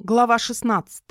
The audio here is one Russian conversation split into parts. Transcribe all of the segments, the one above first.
Глава 16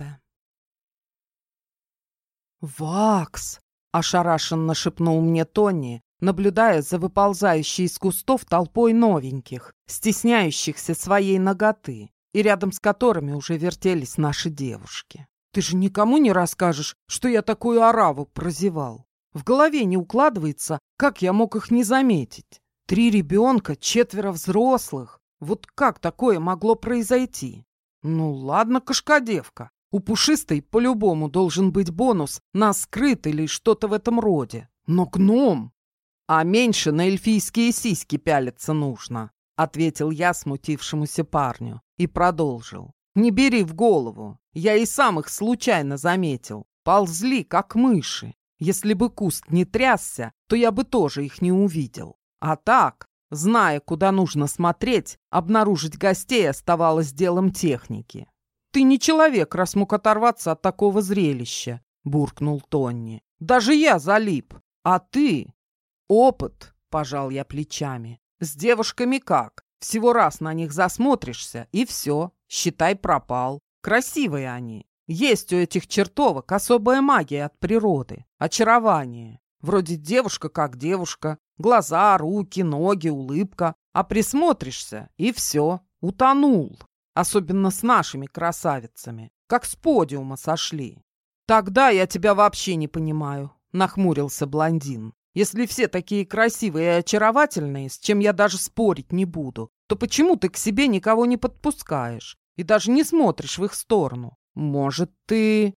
«Вакс!» — ошарашенно шепнул мне Тони, наблюдая за выползающей из кустов толпой новеньких, стесняющихся своей ноготы, и рядом с которыми уже вертелись наши девушки. «Ты же никому не расскажешь, что я такую ораву прозевал? В голове не укладывается, как я мог их не заметить. Три ребенка, четверо взрослых. Вот как такое могло произойти?» Ну ладно, кошкодевка. У пушистой по-любому должен быть бонус на скрыт или что-то в этом роде. Но гном... А меньше на эльфийские сиськи пялиться нужно, ответил я смутившемуся парню и продолжил. Не бери в голову. Я и сам их случайно заметил. Ползли, как мыши. Если бы куст не трясся, то я бы тоже их не увидел. А так, Зная, куда нужно смотреть, обнаружить гостей оставалось делом техники. «Ты не человек, раз мог оторваться от такого зрелища», — буркнул Тонни. «Даже я залип. А ты?» «Опыт», — пожал я плечами. «С девушками как? Всего раз на них засмотришься, и все, считай, пропал. Красивые они. Есть у этих чертовок особая магия от природы, очарование. Вроде девушка как девушка, Глаза, руки, ноги, улыбка. А присмотришься, и все, утонул. Особенно с нашими красавицами. Как с подиума сошли. Тогда я тебя вообще не понимаю, нахмурился блондин. Если все такие красивые и очаровательные, с чем я даже спорить не буду, то почему ты к себе никого не подпускаешь и даже не смотришь в их сторону? Может, ты...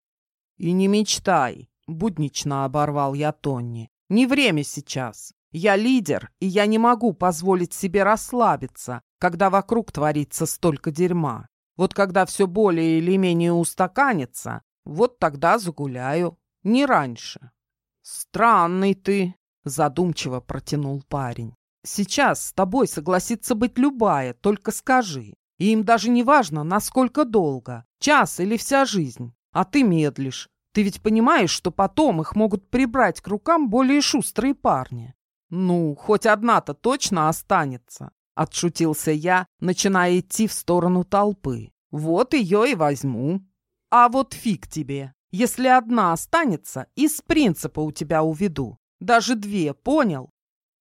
И не мечтай, буднично оборвал я Тонни. Не время сейчас. Я лидер, и я не могу позволить себе расслабиться, когда вокруг творится столько дерьма. Вот когда все более или менее устаканится, вот тогда загуляю. Не раньше. Странный ты, задумчиво протянул парень. Сейчас с тобой согласится быть любая, только скажи. И им даже не важно, насколько долго, час или вся жизнь. А ты медлишь. Ты ведь понимаешь, что потом их могут прибрать к рукам более шустрые парни. «Ну, хоть одна-то точно останется», — отшутился я, начиная идти в сторону толпы. «Вот ее и возьму». «А вот фиг тебе. Если одна останется, из принципа у тебя уведу. Даже две, понял?»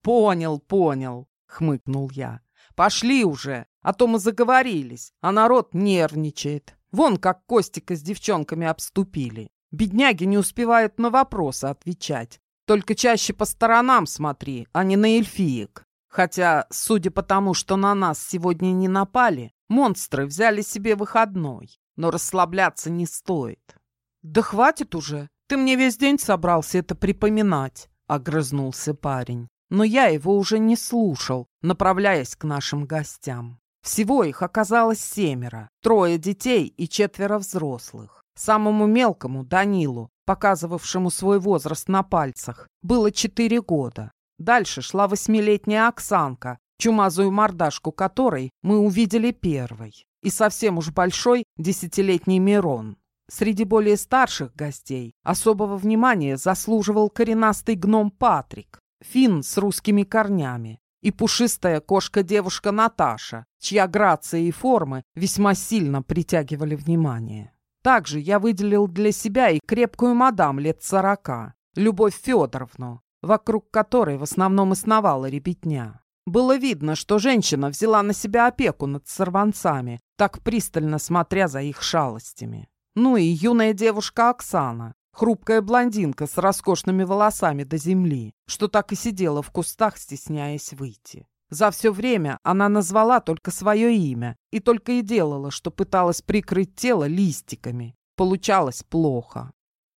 «Понял, понял», — хмыкнул я. «Пошли уже, а то мы заговорились, а народ нервничает. Вон как Костика с девчонками обступили. Бедняги не успевают на вопросы отвечать. Только чаще по сторонам смотри, а не на эльфиек. Хотя, судя по тому, что на нас сегодня не напали, монстры взяли себе выходной. Но расслабляться не стоит. «Да хватит уже! Ты мне весь день собрался это припоминать!» — огрызнулся парень. Но я его уже не слушал, направляясь к нашим гостям. Всего их оказалось семеро, трое детей и четверо взрослых. Самому мелкому, Данилу, показывавшему свой возраст на пальцах, было четыре года. Дальше шла восьмилетняя Оксанка, чумазую мордашку которой мы увидели первой, и совсем уж большой десятилетний Мирон. Среди более старших гостей особого внимания заслуживал коренастый гном Патрик, фин с русскими корнями, и пушистая кошка-девушка Наташа, чья грация и формы весьма сильно притягивали внимание. Также я выделил для себя и крепкую мадам лет сорока, Любовь Федоровну, вокруг которой в основном и сновала ребятня. Было видно, что женщина взяла на себя опеку над сорванцами, так пристально смотря за их шалостями. Ну и юная девушка Оксана, хрупкая блондинка с роскошными волосами до земли, что так и сидела в кустах, стесняясь выйти. За все время она назвала только свое имя и только и делала, что пыталась прикрыть тело листиками. Получалось плохо.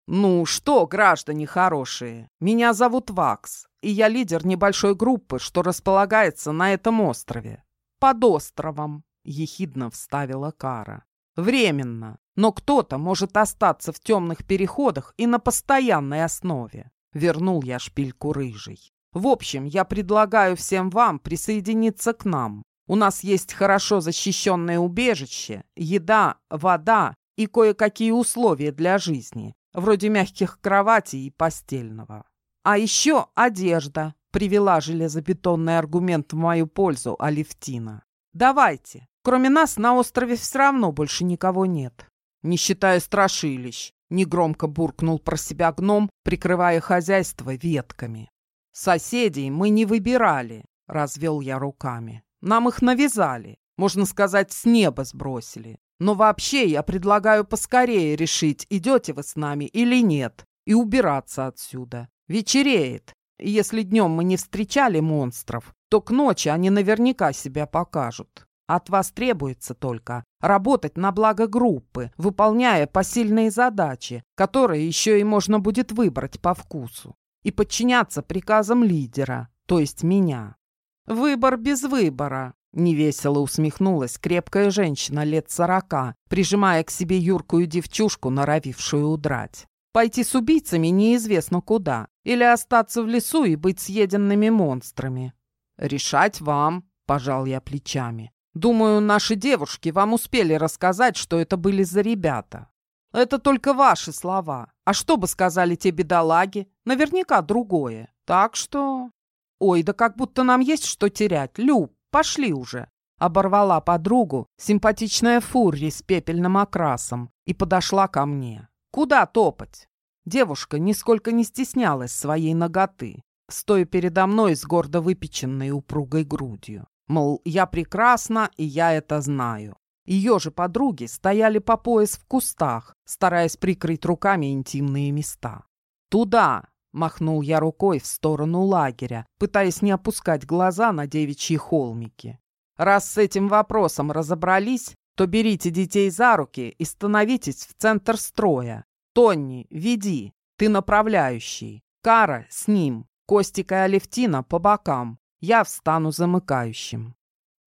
«Ну что, граждане хорошие, меня зовут Вакс, и я лидер небольшой группы, что располагается на этом острове. Под островом», — ехидно вставила Кара. «Временно, но кто-то может остаться в темных переходах и на постоянной основе», — вернул я шпильку рыжий. В общем, я предлагаю всем вам присоединиться к нам. У нас есть хорошо защищенное убежище, еда, вода и кое-какие условия для жизни, вроде мягких кроватей и постельного. А еще одежда, привела железобетонный аргумент в мою пользу Алевтина. Давайте. Кроме нас на острове все равно больше никого нет. не считая страшилищ», — негромко буркнул про себя гном, прикрывая хозяйство ветками. «Соседей мы не выбирали», — развел я руками. «Нам их навязали, можно сказать, с неба сбросили. Но вообще я предлагаю поскорее решить, идете вы с нами или нет, и убираться отсюда. Вечереет. Если днем мы не встречали монстров, то к ночи они наверняка себя покажут. От вас требуется только работать на благо группы, выполняя посильные задачи, которые еще и можно будет выбрать по вкусу, и подчиняться приказам лидера, то есть меня. Выбор без выбора, Невесело усмехнулась крепкая женщина лет сорока, прижимая к себе юркую девчушку, норовившую удрать. Пойти с убийцами неизвестно куда, или остаться в лесу и быть съеденными монстрами. Решать вам, пожал я плечами. Думаю, наши девушки вам успели рассказать, что это были за ребята. Это только ваши слова. А что бы сказали те бедолаги? Наверняка другое. Так что... Ой, да как будто нам есть что терять, Люб. Пошли уже!» Оборвала подругу симпатичная фурри с пепельным окрасом и подошла ко мне. «Куда топать?» Девушка нисколько не стеснялась своей ноготы, стоя передо мной с гордо выпеченной упругой грудью. Мол, я прекрасна, и я это знаю. Ее же подруги стояли по пояс в кустах, стараясь прикрыть руками интимные места. «Туда!» Махнул я рукой в сторону лагеря, пытаясь не опускать глаза на девичьи холмики. Раз с этим вопросом разобрались, то берите детей за руки и становитесь в центр строя. Тонни, веди, ты направляющий. Кара с ним, Костик и Алевтина по бокам. Я встану замыкающим.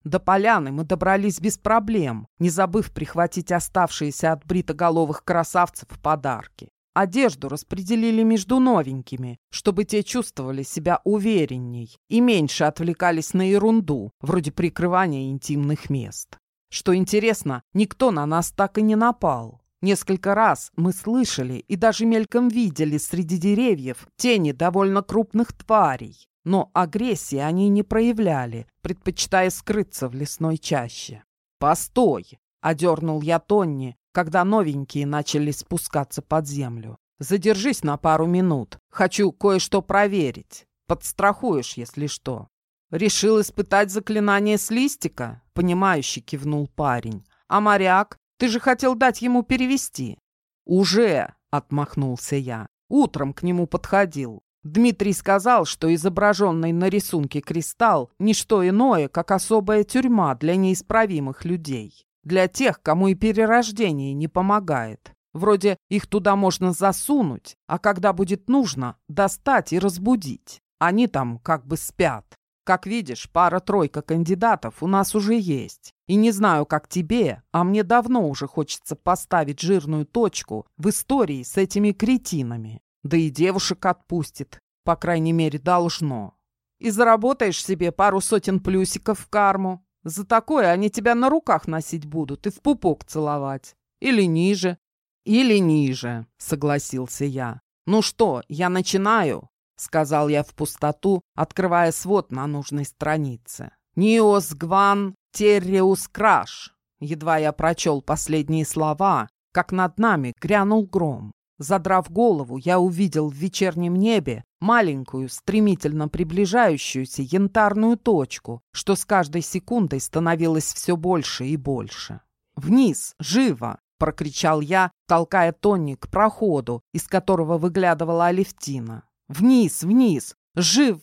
До поляны мы добрались без проблем, не забыв прихватить оставшиеся от бритоголовых красавцев подарки. Одежду распределили между новенькими, чтобы те чувствовали себя уверенней и меньше отвлекались на ерунду, вроде прикрывания интимных мест. Что интересно, никто на нас так и не напал. Несколько раз мы слышали и даже мельком видели среди деревьев тени довольно крупных тварей, но агрессии они не проявляли, предпочитая скрыться в лесной чаще. «Постой!» — одернул я Тонни, когда новенькие начали спускаться под землю. «Задержись на пару минут. Хочу кое-что проверить. Подстрахуешь, если что». «Решил испытать заклинание с листика?» — понимающе кивнул парень. «А моряк? Ты же хотел дать ему перевести». «Уже!» — отмахнулся я. «Утром к нему подходил. Дмитрий сказал, что изображенный на рисунке кристалл — ничто иное, как особая тюрьма для неисправимых людей. Для тех, кому и перерождение не помогает. Вроде их туда можно засунуть, а когда будет нужно, достать и разбудить. Они там как бы спят. Как видишь, пара-тройка кандидатов у нас уже есть. И не знаю, как тебе, а мне давно уже хочется поставить жирную точку в истории с этими кретинами. Да и девушек отпустит, по крайней мере, должно. И заработаешь себе пару сотен плюсиков в карму. За такое они тебя на руках носить будут и в пупок целовать. Или ниже. Или ниже, согласился я. Ну что, я начинаю? Сказал я в пустоту, открывая свод на нужной странице. Ниос Гван Терриус Краш. Едва я прочел последние слова, как над нами грянул гром. Задрав голову, я увидел в вечернем небе маленькую, стремительно приближающуюся янтарную точку, что с каждой секундой становилось все больше и больше. «Вниз! Живо!» — прокричал я, толкая Тони к проходу, из которого выглядывала Алевтина. «Вниз! Вниз! Жив!»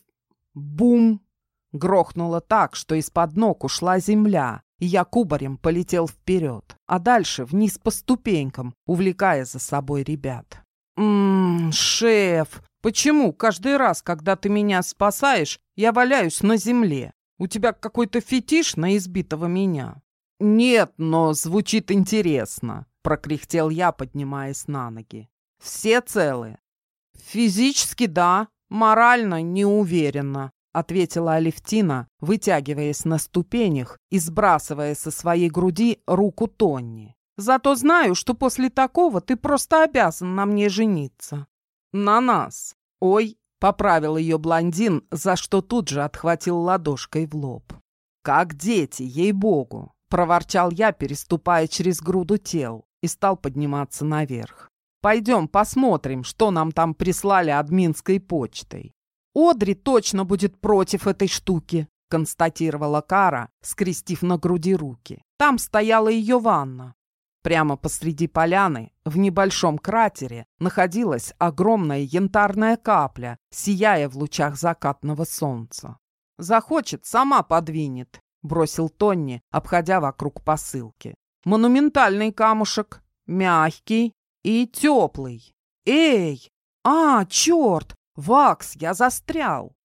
Бум! Грохнуло так, что из-под ног ушла земля, и я кубарем полетел вперед, а дальше вниз по ступенькам, увлекая за собой ребят. «Ммм, шеф, почему каждый раз, когда ты меня спасаешь, я валяюсь на земле? У тебя какой-то фетиш на избитого меня?» «Нет, но звучит интересно», — прокряхтел я, поднимаясь на ноги. «Все целы?» «Физически да, морально не уверена», — ответила Алевтина, вытягиваясь на ступенях и сбрасывая со своей груди руку Тонни. «Зато знаю, что после такого ты просто обязан на мне жениться». «На нас!» «Ой!» — поправил ее блондин, за что тут же отхватил ладошкой в лоб. «Как дети, ей-богу!» — проворчал я, переступая через груду тел. и стал подниматься наверх. «Пойдем посмотрим, что нам там прислали админской почтой». «Одри точно будет против этой штуки», констатировала Кара, скрестив на груди руки. Там стояла ее ванна. Прямо посреди поляны, в небольшом кратере, находилась огромная янтарная капля, сияя в лучах закатного солнца. «Захочет, сама подвинет», — бросил Тонни, обходя вокруг посылки. «Монументальный камушек, мягкий и теплый. Эй! А, черт! Вакс, я застрял!»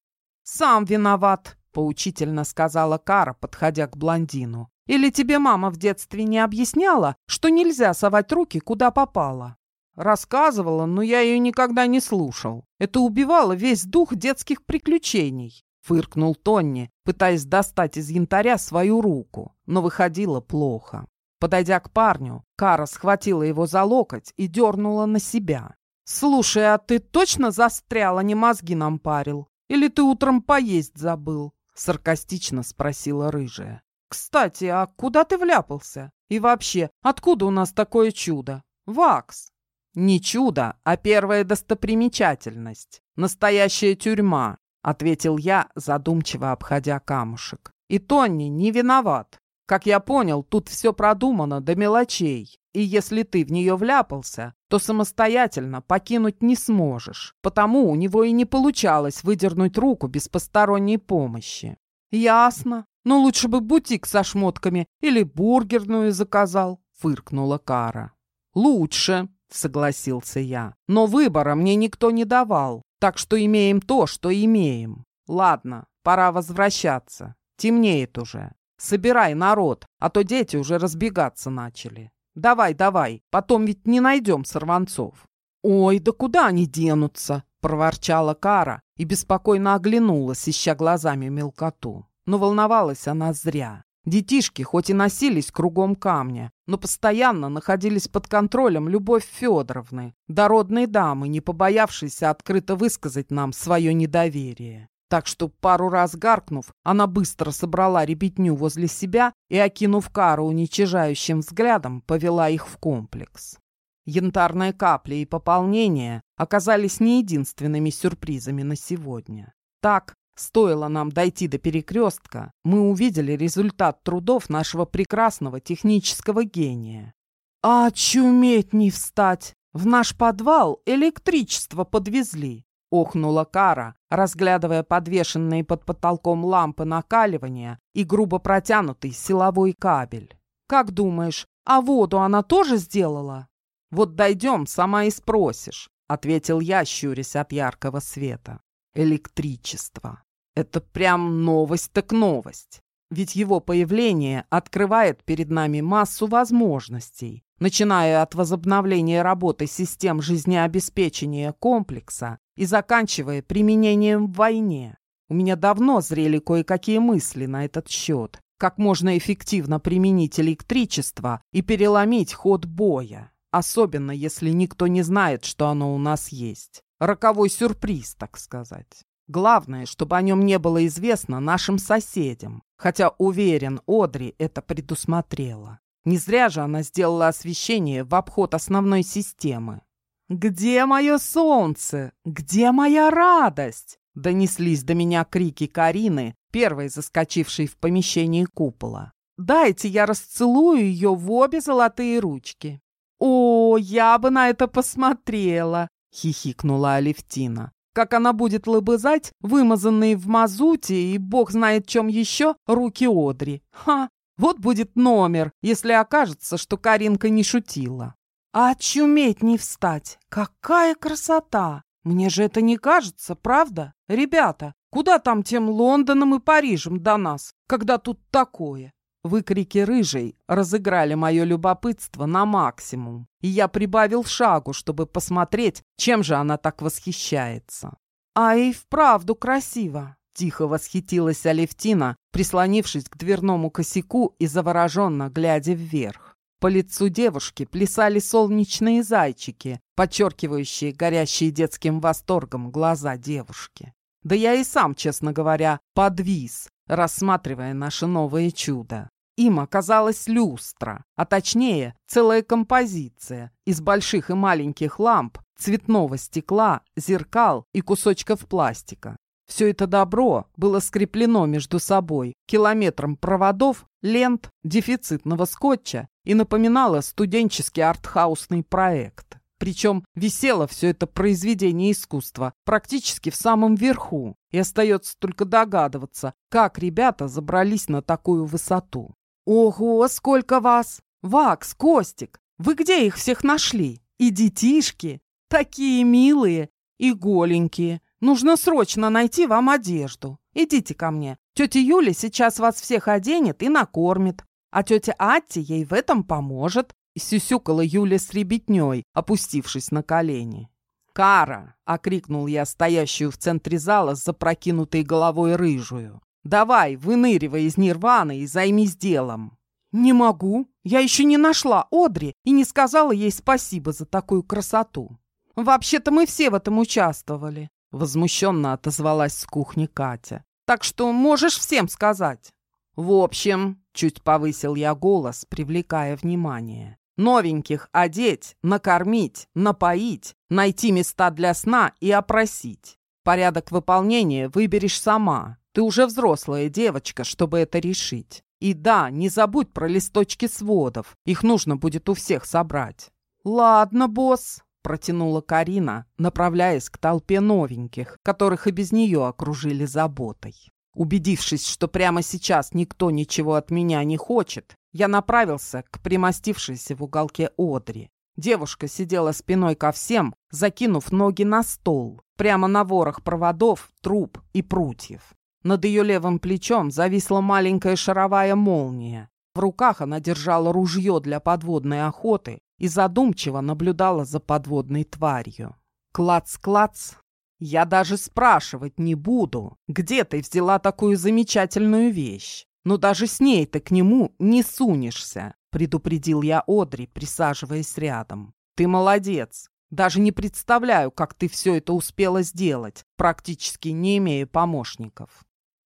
«Сам виноват», — поучительно сказала Кара, подходя к блондину. Или тебе мама в детстве не объясняла, что нельзя совать руки куда попало? Рассказывала, но я ее никогда не слушал. Это убивало весь дух детских приключений. Фыркнул Тонни, пытаясь достать из янтаря свою руку, но выходило плохо. Подойдя к парню, Кара схватила его за локоть и дернула на себя. «Слушай, а ты точно застрял, а не мозги нам парил? Или ты утром поесть забыл?» Саркастично спросила рыжая. «Кстати, а куда ты вляпался? И вообще, откуда у нас такое чудо? Вакс!» «Не чудо, а первая достопримечательность. Настоящая тюрьма», — ответил я, задумчиво обходя камушек. «И Тонни не виноват. Как я понял, тут все продумано до мелочей, и если ты в нее вляпался, то самостоятельно покинуть не сможешь, потому у него и не получалось выдернуть руку без посторонней помощи». «Ясно. Но лучше бы бутик со шмотками или бургерную заказал», — фыркнула Кара. «Лучше», — согласился я. «Но выбора мне никто не давал, так что имеем то, что имеем. Ладно, пора возвращаться. Темнеет уже. Собирай народ, а то дети уже разбегаться начали. Давай, давай, потом ведь не найдем сорванцов». «Ой, да куда они денутся?» — проворчала Кара и беспокойно оглянулась, ища глазами мелкоту. Но волновалась она зря. Детишки хоть и носились кругом камня, но постоянно находились под контролем Любовь Федоровны, дородной дамы, не побоявшейся открыто высказать нам свое недоверие. Так что, пару раз гаркнув, она быстро собрала ребятню возле себя и, окинув кару уничижающим взглядом, повела их в комплекс. Янтарные капли и пополнение оказались не единственными сюрпризами на сегодня. Так, Стоило нам дойти до перекрестка, мы увидели результат трудов нашего прекрасного технического гения. «А чуметь не встать! В наш подвал электричество подвезли!» — охнула Кара, разглядывая подвешенные под потолком лампы накаливания и грубо протянутый силовой кабель. «Как думаешь, а воду она тоже сделала?» «Вот дойдем, сама и спросишь», — ответил я, щурясь от яркого света. «Электричество. Это прям новость так новость. Ведь его появление открывает перед нами массу возможностей, начиная от возобновления работы систем жизнеобеспечения комплекса и заканчивая применением в войне. У меня давно зрели кое-какие мысли на этот счет, как можно эффективно применить электричество и переломить ход боя, особенно если никто не знает, что оно у нас есть. Роковой сюрприз, так сказать. Главное, чтобы о нем не было известно нашим соседям, хотя, уверен, Одри это предусмотрела. Не зря же она сделала освещение в обход основной системы. «Где мое солнце? Где моя радость?» Донеслись до меня крики Карины, первой заскочившей в помещении купола. «Дайте я расцелую ее в обе золотые ручки». «О, я бы на это посмотрела!» — хихикнула Алевтина как она будет лобызать вымазанные в мазуте и бог знает чем еще руки Одри. Ха! Вот будет номер, если окажется, что Каринка не шутила. А очуметь не встать! Какая красота! Мне же это не кажется, правда? Ребята, куда там тем Лондоном и Парижем до нас, когда тут такое? Выкрики рыжей разыграли мое любопытство на максимум, и я прибавил шагу, чтобы посмотреть, чем же она так восхищается. «А и вправду красиво!» — тихо восхитилась Алевтина, прислонившись к дверному косяку и завороженно глядя вверх. По лицу девушки плясали солнечные зайчики, подчеркивающие горящие детским восторгом глаза девушки. Да я и сам, честно говоря, подвис, рассматривая наше новое чудо. Им оказалась люстра, а точнее целая композиция из больших и маленьких ламп, цветного стекла, зеркал и кусочков пластика. Все это добро было скреплено между собой километром проводов, лент, дефицитного скотча и напоминало студенческий артхаусный проект. Причем висело все это произведение искусства практически в самом верху, и остается только догадываться, как ребята забрались на такую высоту. «Ого, сколько вас! Вакс, Костик, вы где их всех нашли? И детишки? Такие милые и голенькие. Нужно срочно найти вам одежду. Идите ко мне. Тетя Юля сейчас вас всех оденет и накормит. А тетя Атти ей в этом поможет. И сюсюкала Юля с ребятней, опустившись на колени. «Кара!» — окрикнул я стоящую в центре зала с запрокинутой головой рыжую. Давай, выныривай из нирваны и займись делом. Не могу. Я еще не нашла Одри и не сказала ей спасибо за такую красоту. Вообще-то мы все в этом участвовали. Возмущенно отозвалась с кухни Катя. Так что можешь всем сказать. В общем, чуть повысил я голос, привлекая внимание. Новеньких одеть, накормить, напоить, найти места для сна и опросить. Порядок выполнения выберешь сама. Ты уже взрослая девочка, чтобы это решить. И да, не забудь про листочки сводов. Их нужно будет у всех собрать. Ладно, босс, протянула Карина, направляясь к толпе новеньких, которых и без нее окружили заботой. Убедившись, что прямо сейчас никто ничего от меня не хочет, я направился к примостившейся в уголке Одри. Девушка сидела спиной ко всем, закинув ноги на стол, прямо на ворох проводов, труб и прутьев. Над ее левым плечом зависла маленькая шаровая молния. В руках она держала ружье для подводной охоты и задумчиво наблюдала за подводной тварью. Клац-клац. Я даже спрашивать не буду, где ты взяла такую замечательную вещь. Но даже с ней ты к нему не сунешься, предупредил я Одри, присаживаясь рядом. Ты молодец. Даже не представляю, как ты все это успела сделать, практически не имея помощников.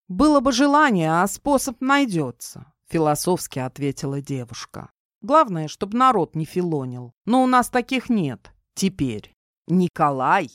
«Было бы желание, а способ найдется», — философски ответила девушка. «Главное, чтобы народ не филонил. Но у нас таких нет. Теперь». «Николай?»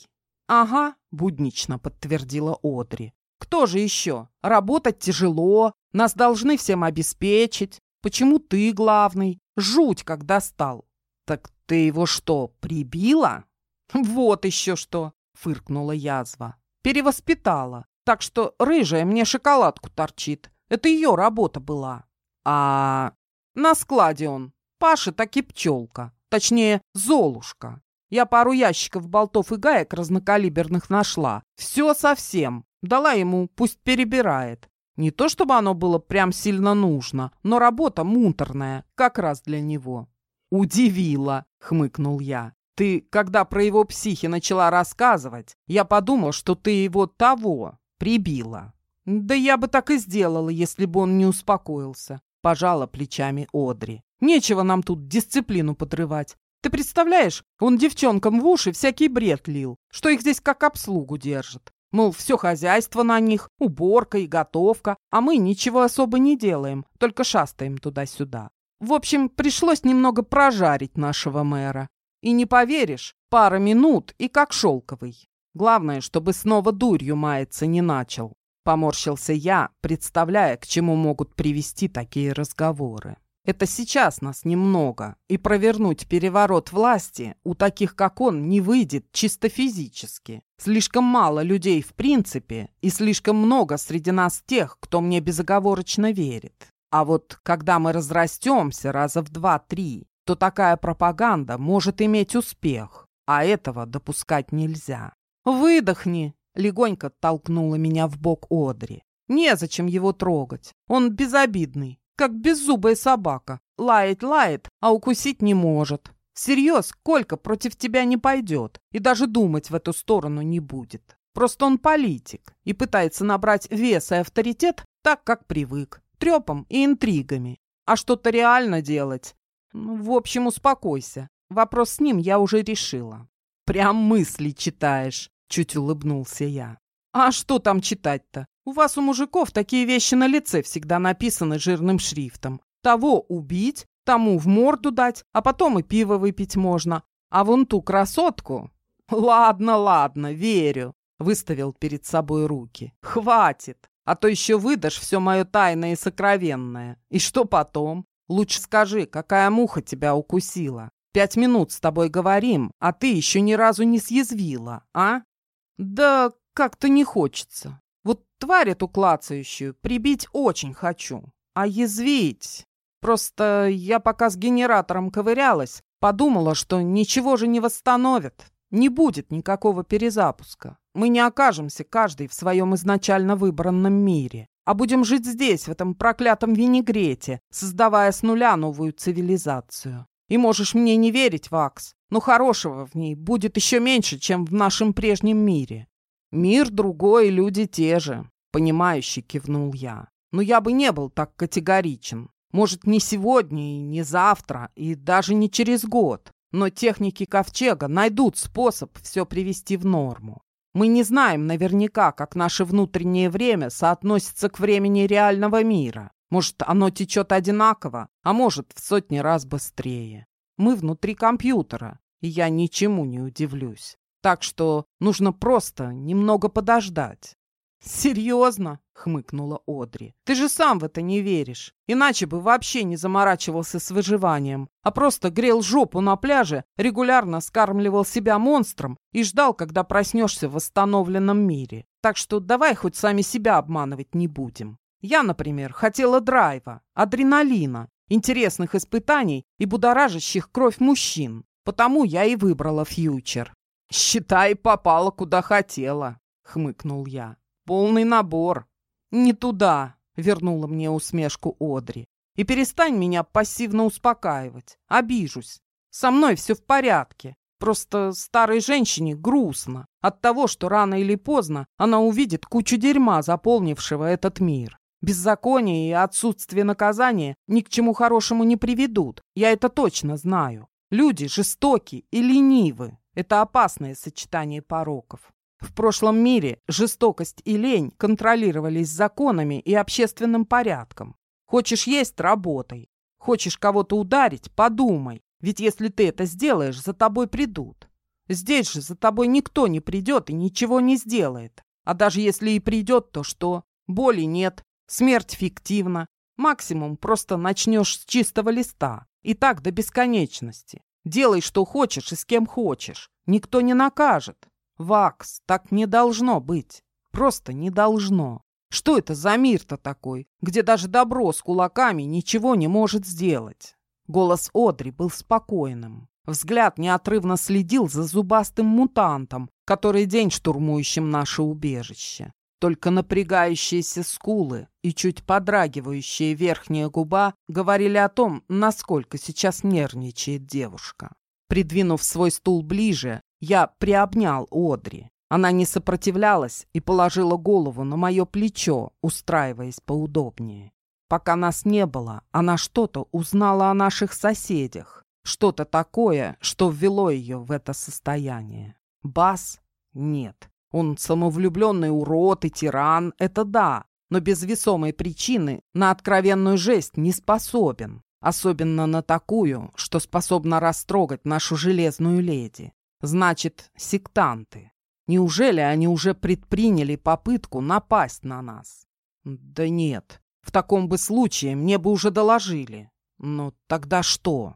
«Ага», — буднично подтвердила Одри. «Кто же еще? Работать тяжело, нас должны всем обеспечить. Почему ты главный? Жуть, как достал!» «Так ты его что, прибила?» «Вот еще что!» — фыркнула язва. «Перевоспитала. Так что рыжая мне шоколадку торчит. Это ее работа была. А на складе он. Паша таки пчелка. Точнее, Золушка. Я пару ящиков болтов и гаек разнокалиберных нашла. Все совсем. Дала ему, пусть перебирает. Не то чтобы оно было прям сильно нужно, но работа муторная, как раз для него. «Удивила», — хмыкнул я. «Ты, когда про его психи начала рассказывать, я подумал, что ты его того, Прибила. Да я бы так и сделала, если бы он не успокоился. Пожала плечами Одри. Нечего нам тут дисциплину подрывать. Ты представляешь, он девчонкам в уши всякий бред лил, что их здесь как обслугу держат. Мол, все хозяйство на них, уборка и готовка, а мы ничего особо не делаем, только шастаем туда-сюда. В общем, пришлось немного прожарить нашего мэра. И не поверишь, пара минут и как шелковый. Главное, чтобы снова дурью маяться не начал. Поморщился я, представляя, к чему могут привести такие разговоры. Это сейчас нас немного, и провернуть переворот власти у таких, как он, не выйдет чисто физически. Слишком мало людей в принципе, и слишком много среди нас тех, кто мне безоговорочно верит. А вот когда мы разрастемся раза в два-три, то такая пропаганда может иметь успех, а этого допускать нельзя. «Выдохни!» — легонько толкнула меня в бок Одри. «Незачем его трогать. Он безобидный, как беззубая собака. Лает, лает, а укусить не может. Всерьез, Колька против тебя не пойдет и даже думать в эту сторону не будет. Просто он политик и пытается набрать вес и авторитет так, как привык, трепом и интригами. А что-то реально делать? Ну, в общем, успокойся. Вопрос с ним я уже решила. Прям мысли читаешь. Чуть улыбнулся я. «А что там читать-то? У вас, у мужиков, такие вещи на лице всегда написаны жирным шрифтом. Того убить, тому в морду дать, а потом и пиво выпить можно. А вон ту красотку... Ладно, ладно, верю. Выставил перед собой руки. Хватит, а то еще выдашь все мое тайное и сокровенное. И что потом? Лучше скажи, какая муха тебя укусила? Пять минут с тобой говорим, а ты еще ни разу не съязвила, а? Да как-то не хочется. Вот тварь эту клацающую прибить очень хочу. А язвить... Просто я пока с генератором ковырялась, подумала, что ничего же не восстановит. Не будет никакого перезапуска. Мы не окажемся каждый в своем изначально выбранном мире, а будем жить здесь, в этом проклятом винегрете, создавая с нуля новую цивилизацию. И можешь мне не верить, Вакс, но хорошего в ней будет еще меньше, чем в нашем прежнем мире. Мир другой, люди те же, понимающе кивнул я. Но я бы не был так категоричен. Может, не сегодня и не завтра, и даже не через год. Но техники Ковчега найдут способ все привести в норму. Мы не знаем наверняка, как наше внутреннее время соотносится к времени реального мира. Может, оно течет одинаково, а может, в сотни раз быстрее. Мы внутри компьютера, и я ничему не удивлюсь. Так что нужно просто немного подождать. «Серьезно?» — хмыкнула Одри. «Ты же сам в это не веришь. Иначе бы вообще не заморачивался с выживанием, а просто грел жопу на пляже, регулярно скармливал себя монстром и ждал, когда проснешься в восстановленном мире. Так что давай хоть сами себя обманывать не будем. Я, например, хотела драйва, адреналина, интересных испытаний и будоражащих кровь мужчин. Потому я и выбрала фьючер. «Считай, попала куда хотела», — хмыкнул я. Полный набор. Не туда, вернула мне усмешку Одри. И перестань меня пассивно успокаивать. Обижусь. Со мной все в порядке. Просто старой женщине грустно от того, что рано или поздно она увидит кучу дерьма, заполнившего этот мир. Беззаконие и отсутствие наказания ни к чему хорошему не приведут. Я это точно знаю. Люди жестоки и ленивы. Это опасное сочетание пороков. В прошлом мире жестокость и лень контролировались законами и общественным порядком. Хочешь есть – работай. Хочешь кого-то ударить – подумай. Ведь если ты это сделаешь, за тобой придут. Здесь же за тобой никто не придет и ничего не сделает. А даже если и придет, то что? Боли нет, смерть фиктивна. Максимум просто начнешь с чистого листа. И так до бесконечности. Делай, что хочешь и с кем хочешь. Никто не накажет. Вакс, так не должно быть. Просто не должно. Что это за мир-то такой, где даже добро с кулаками ничего не может сделать? Голос Одри был спокойным. Взгляд неотрывно следил за зубастым мутантом, который день штурмующим наше убежище. Только напрягающиеся скулы и чуть подрагивающая верхняя губа говорили о том, насколько сейчас нервничает девушка. Придвинув свой стул ближе, я приобнял Одри. Она не сопротивлялась и положила голову на мое плечо, устраиваясь поудобнее. Пока нас не было, она что-то узнала о наших соседях. Что-то такое, что ввело ее в это состояние. Бас? Нет. Он самовлюбленный урод и тиран, это да, но без весомой причины на откровенную жесть не способен. Особенно на такую, что способна растрогать нашу железную леди. Значит, сектанты. Неужели они уже предприняли попытку напасть на нас? Да нет. В таком бы случае мне бы уже доложили. Но тогда что?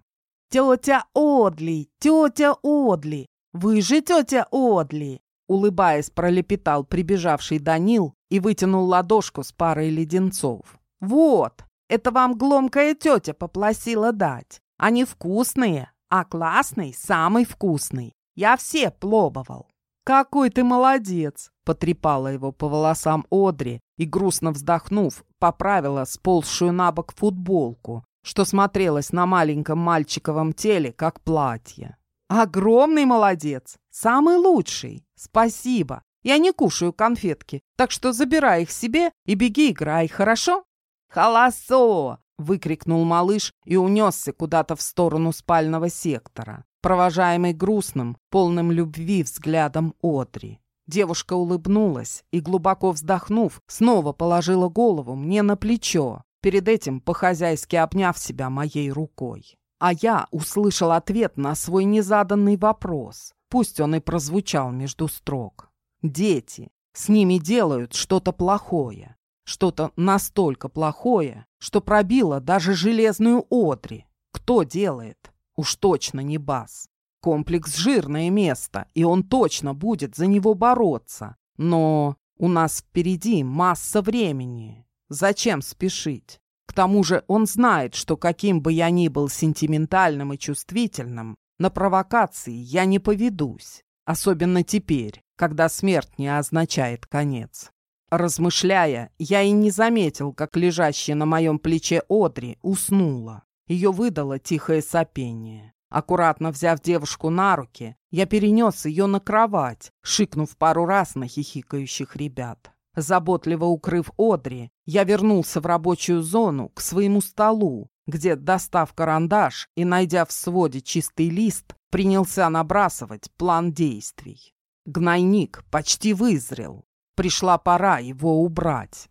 «Тетя Одли! Тетя Одли! Вы же тетя Одли!» Улыбаясь, пролепетал прибежавший Данил и вытянул ладошку с парой леденцов. «Вот, это вам гломкая тетя попросила дать. Они вкусные, а классный самый вкусный. Я все пробовал. «Какой ты молодец!» — потрепала его по волосам Одри и, грустно вздохнув, поправила сползшую на бок футболку, что смотрелось на маленьком мальчиковом теле, как платье. «Огромный молодец! Самый лучший! Спасибо! Я не кушаю конфетки, так что забирай их себе и беги играй, хорошо?» «Холосо!» — выкрикнул малыш и унесся куда-то в сторону спального сектора провожаемый грустным, полным любви взглядом Одри. Девушка улыбнулась и, глубоко вздохнув, снова положила голову мне на плечо, перед этим по-хозяйски обняв себя моей рукой. А я услышал ответ на свой незаданный вопрос, пусть он и прозвучал между строк. Дети, с ними делают что-то плохое, что-то настолько плохое, что пробило даже железную Одри. Кто делает? Уж точно не Бас. Комплекс — жирное место, и он точно будет за него бороться. Но у нас впереди масса времени. Зачем спешить? К тому же он знает, что каким бы я ни был сентиментальным и чувствительным, на провокации я не поведусь. Особенно теперь, когда смерть не означает конец. Размышляя, я и не заметил, как лежащая на моем плече Одри уснула. Ее выдало тихое сопение. Аккуратно взяв девушку на руки, я перенес ее на кровать, шикнув пару раз на хихикающих ребят. Заботливо укрыв Одри, я вернулся в рабочую зону к своему столу, где, достав карандаш и найдя в своде чистый лист, принялся набрасывать план действий. Гнойник почти вызрел. Пришла пора его убрать.